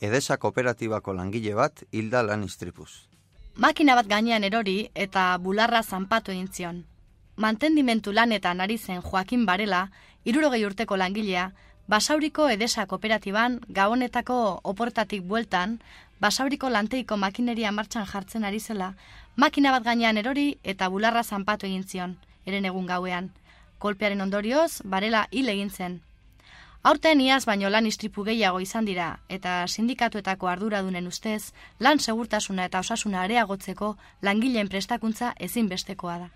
Edesa kooperatibako langile bat hilda lan istripuz. Makina bat gainean erori eta bularra zanpatu egin zion. Mantendimentu lanetan ari zen Joakin Barela, irurogei urteko langilea, Basauriko Edesa kooperatiban gabonetako oportatik bueltan, Basauriko lanteiko makineria martxan jartzen ari zela, makina bat gainean erori eta bularra zanpatu egin zion, eren egun gauean. Kolpearen ondorioz, Barela hil egin zen. Aurten iaz baino lan istripu gehiago izan dira eta sindikatuetako arduradunen ustez lan segurtasuna eta osasuna areagotzeko langileen prestakuntza ezinbestekoa da.